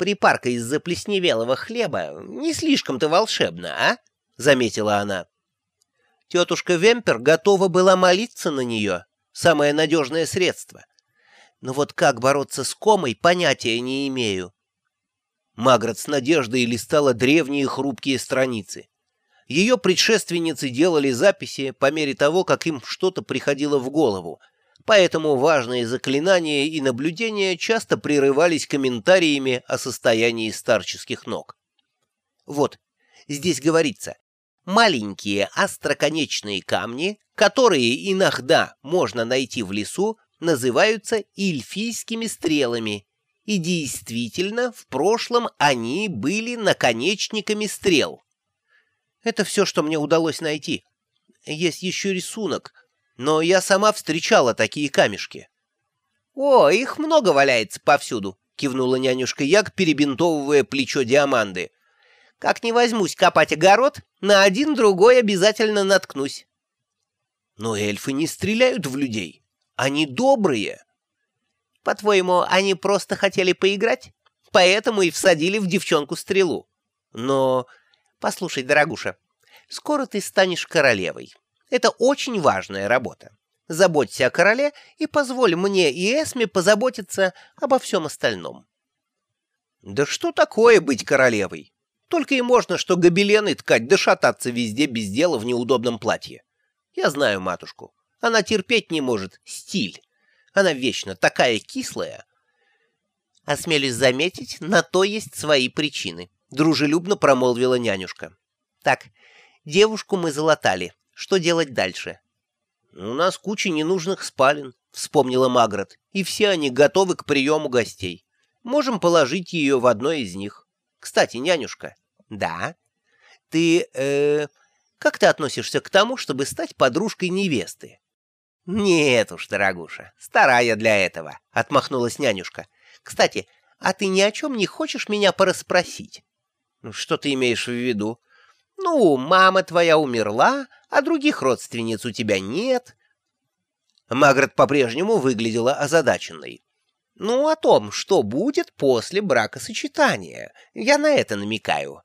припарка из заплесневелого хлеба не слишком-то волшебна, а?» — заметила она. Тетушка Вемпер готова была молиться на нее, самое надежное средство. Но вот как бороться с комой, понятия не имею. Маград с надеждой листала древние хрупкие страницы. Ее предшественницы делали записи по мере того, как им что-то приходило в голову, поэтому важные заклинания и наблюдения часто прерывались комментариями о состоянии старческих ног. Вот, здесь говорится, маленькие остроконечные камни, которые иногда можно найти в лесу, называются эльфийскими стрелами, и действительно, в прошлом они были наконечниками стрел. Это все, что мне удалось найти. Есть еще рисунок, но я сама встречала такие камешки. — О, их много валяется повсюду, — кивнула нянюшка Як, перебинтовывая плечо Диаманды. — Как не возьмусь копать огород, на один другой обязательно наткнусь. — Но эльфы не стреляют в людей. Они добрые. — По-твоему, они просто хотели поиграть? Поэтому и всадили в девчонку стрелу. Но Послушай, дорогуша, скоро ты станешь королевой. Это очень важная работа. Заботься о короле и позволь мне и Эсме позаботиться обо всем остальном. Да что такое быть королевой? Только и можно что гобелены ткать да шататься везде без дела в неудобном платье. Я знаю матушку. Она терпеть не может стиль. Она вечно такая кислая. Осмелюсь заметить, на то есть свои причины. — дружелюбно промолвила нянюшка. «Так, девушку мы залатали. Что делать дальше?» «У нас куча ненужных спален», — вспомнила Магрот, «и все они готовы к приему гостей. Можем положить ее в одной из них. Кстати, нянюшка». «Да». «Ты, э, как ты относишься к тому, чтобы стать подружкой невесты?» «Нет уж, дорогуша, старая для этого», — отмахнулась нянюшка. «Кстати, а ты ни о чем не хочешь меня порасспросить?» Ну, что ты имеешь в виду? Ну, мама твоя умерла, а других родственниц у тебя нет. Магрот по-прежнему выглядела озадаченной. Ну, о том, что будет после бракосочетания. Я на это намекаю.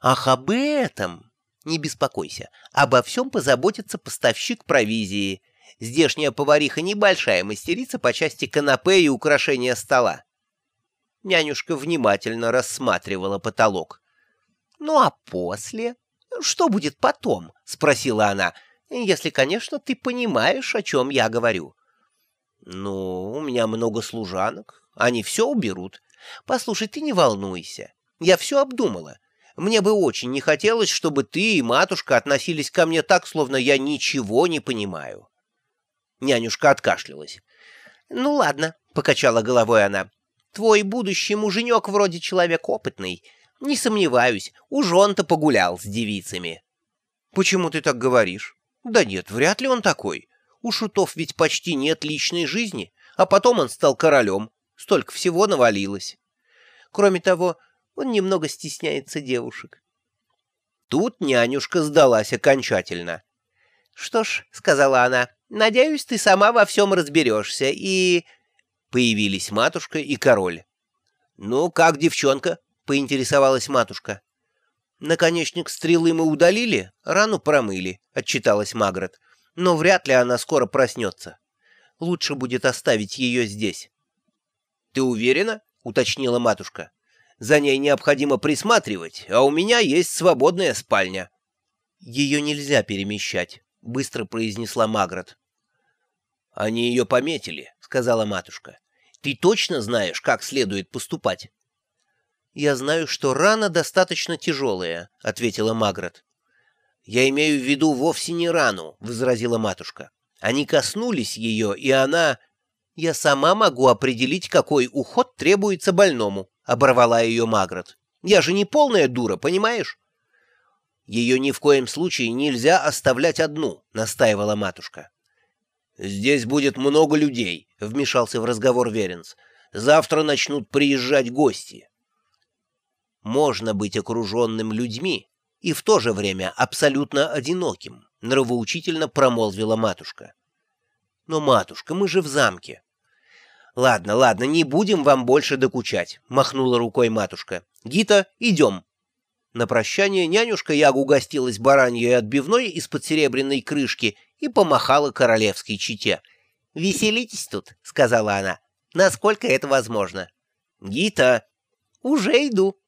Ах, об этом! Не беспокойся. Обо всем позаботится поставщик провизии. Здешняя повариха небольшая мастерица по части канапе и украшения стола. Нянюшка внимательно рассматривала потолок. «Ну а после? Что будет потом?» — спросила она. «Если, конечно, ты понимаешь, о чем я говорю». «Ну, у меня много служанок. Они все уберут. Послушай, ты не волнуйся. Я все обдумала. Мне бы очень не хотелось, чтобы ты и матушка относились ко мне так, словно я ничего не понимаю». Нянюшка откашлялась. «Ну ладно», — покачала головой она. Твой будущий муженек вроде человек опытный. Не сомневаюсь, уж он-то погулял с девицами. Почему ты так говоришь? Да нет, вряд ли он такой. У шутов ведь почти нет личной жизни, а потом он стал королем. Столько всего навалилось. Кроме того, он немного стесняется девушек. Тут нянюшка сдалась окончательно. «Что ж», — сказала она, — «надеюсь, ты сама во всем разберешься и...» Появились матушка и король. «Ну, как девчонка?» — поинтересовалась матушка. «Наконечник стрелы мы удалили, рану промыли», — отчиталась Магрот. «Но вряд ли она скоро проснется. Лучше будет оставить ее здесь». «Ты уверена?» — уточнила матушка. «За ней необходимо присматривать, а у меня есть свободная спальня». «Ее нельзя перемещать», — быстро произнесла Магрот. «Они ее пометили», — сказала матушка. «Ты точно знаешь, как следует поступать?» «Я знаю, что рана достаточно тяжелая», — ответила Магрот. «Я имею в виду вовсе не рану», — возразила матушка. «Они коснулись ее, и она...» «Я сама могу определить, какой уход требуется больному», — оборвала ее Магрот. «Я же не полная дура, понимаешь?» «Ее ни в коем случае нельзя оставлять одну», — настаивала матушка. «Здесь будет много людей», — вмешался в разговор Веренс. «Завтра начнут приезжать гости». «Можно быть окруженным людьми и в то же время абсолютно одиноким», — нравоучительно промолвила матушка. «Но, матушка, мы же в замке». «Ладно, ладно, не будем вам больше докучать», — махнула рукой матушка. «Гита, идем». На прощание нянюшка Ягу угостилась бараньей отбивной из-под серебряной крышки и помахала королевской чите. «Веселитесь тут», — сказала она, — «насколько это возможно». «Гита!» «Уже иду».